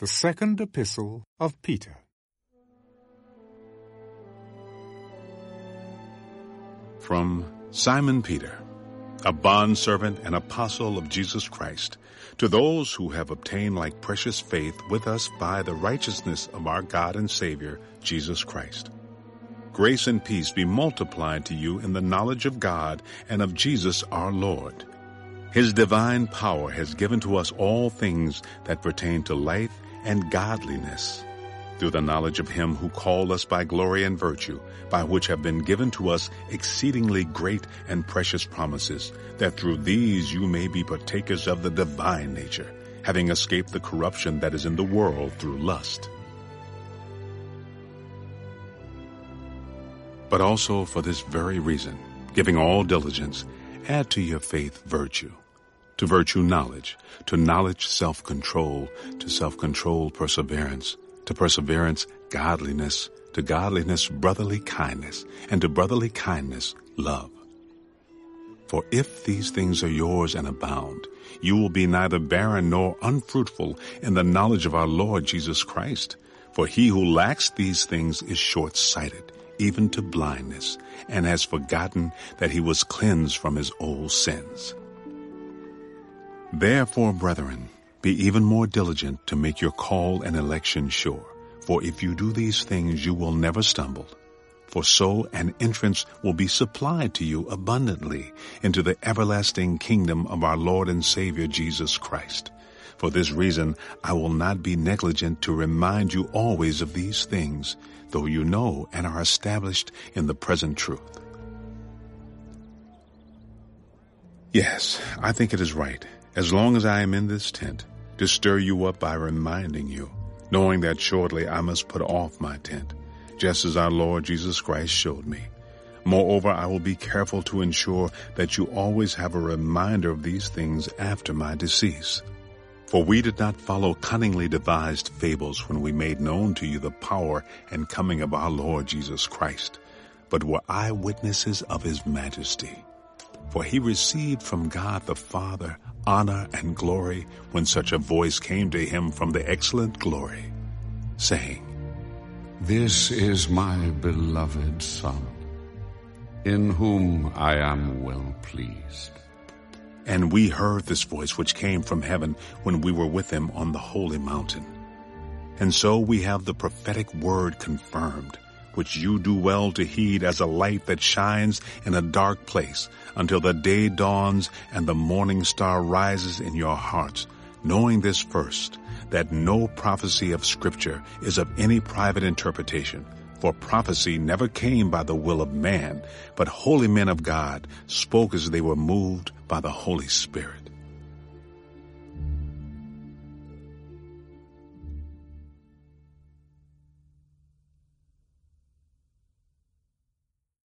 The Second Epistle of Peter. From Simon Peter, a bondservant and apostle of Jesus Christ, to those who have obtained like precious faith with us by the righteousness of our God and Savior, Jesus Christ. Grace and peace be multiplied to you in the knowledge of God and of Jesus our Lord. His divine power has given to us all things that pertain to life and godliness through the knowledge of him who called us by glory and virtue, by which have been given to us exceedingly great and precious promises, that through these you may be partakers of the divine nature, having escaped the corruption that is in the world through lust. But also for this very reason, giving all diligence, add to your faith virtue, to virtue knowledge, to knowledge self-control, to self-control perseverance, to perseverance godliness, to godliness brotherly kindness, and to brotherly kindness love. For if these things are yours and abound, you will be neither barren nor unfruitful in the knowledge of our Lord Jesus Christ. For he who lacks these things is short-sighted, even to blindness, and has forgotten that he was cleansed from his old sins. Therefore, brethren, be even more diligent to make your call and election sure. For if you do these things, you will never stumble. For so an entrance will be supplied to you abundantly into the everlasting kingdom of our Lord and Savior Jesus Christ. For this reason, I will not be negligent to remind you always of these things, though you know and are established in the present truth. Yes, I think it is right, as long as I am in this tent, to stir you up by reminding you, knowing that shortly I must put off my tent, just as our Lord Jesus Christ showed me. Moreover, I will be careful to ensure that you always have a reminder of these things after my decease. For we did not follow cunningly devised fables when we made known to you the power and coming of our Lord Jesus Christ, but were eyewitnesses of his majesty. For he received from God the Father honor and glory when such a voice came to him from the excellent glory, saying, This is my beloved Son, in whom I am well pleased. And we heard this voice which came from heaven when we were with him on the holy mountain. And so we have the prophetic word confirmed, which you do well to heed as a light that shines in a dark place until the day dawns and the morning star rises in your hearts, knowing this first, that no prophecy of scripture is of any private interpretation. For prophecy never came by the will of man, but holy men of God spoke as they were moved by the Holy Spirit.